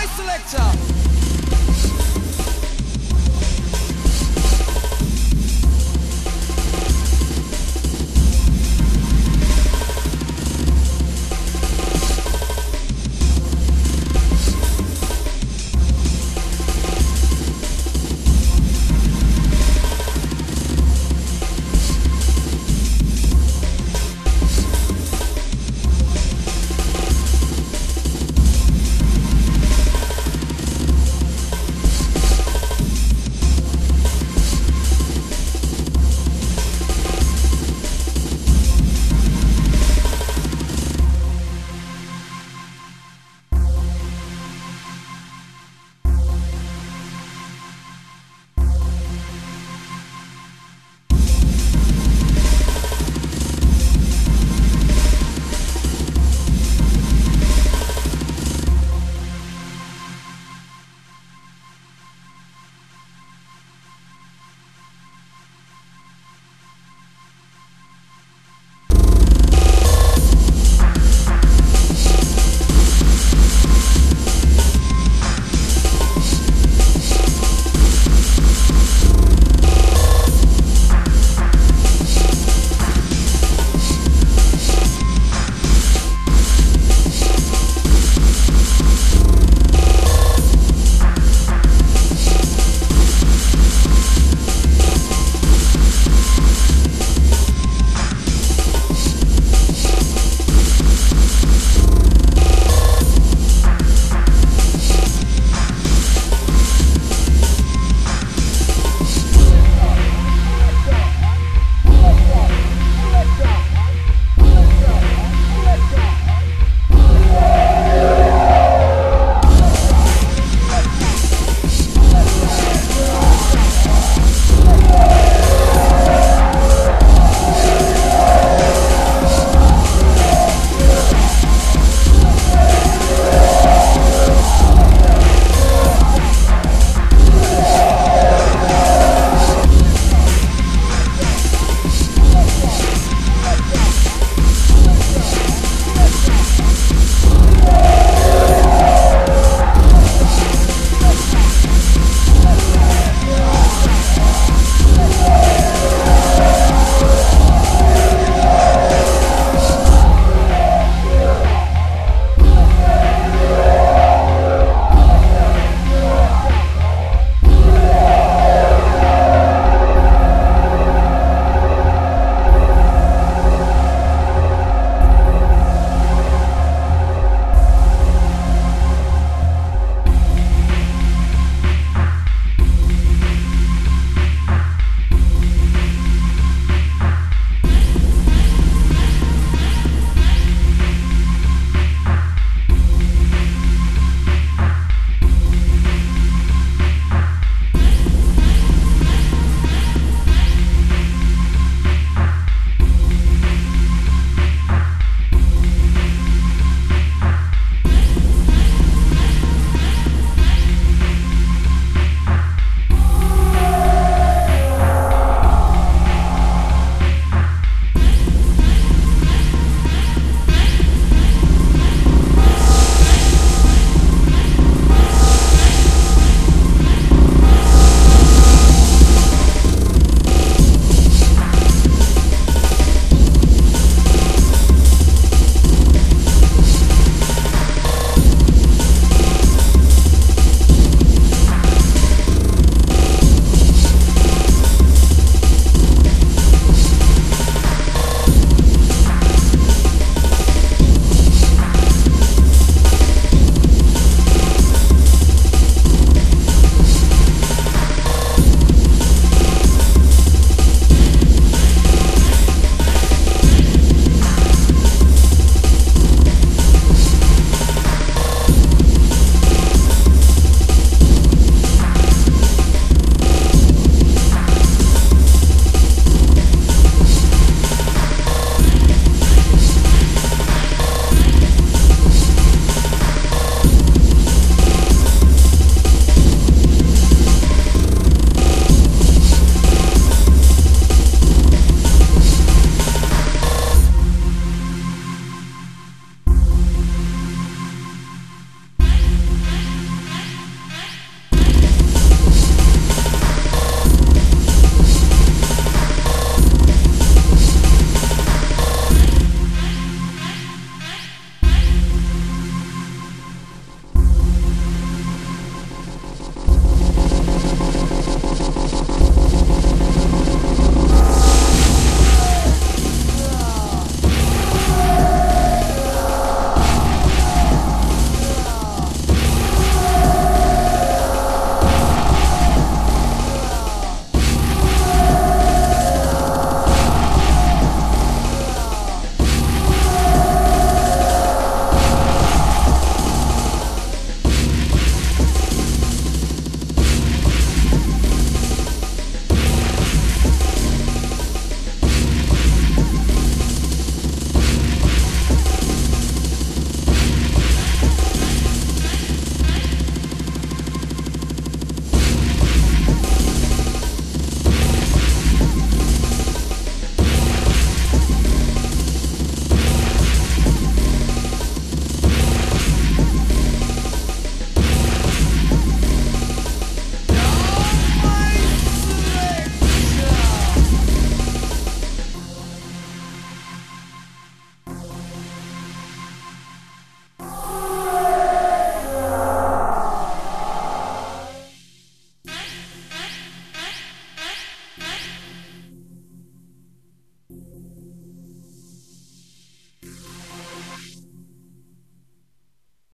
my selector.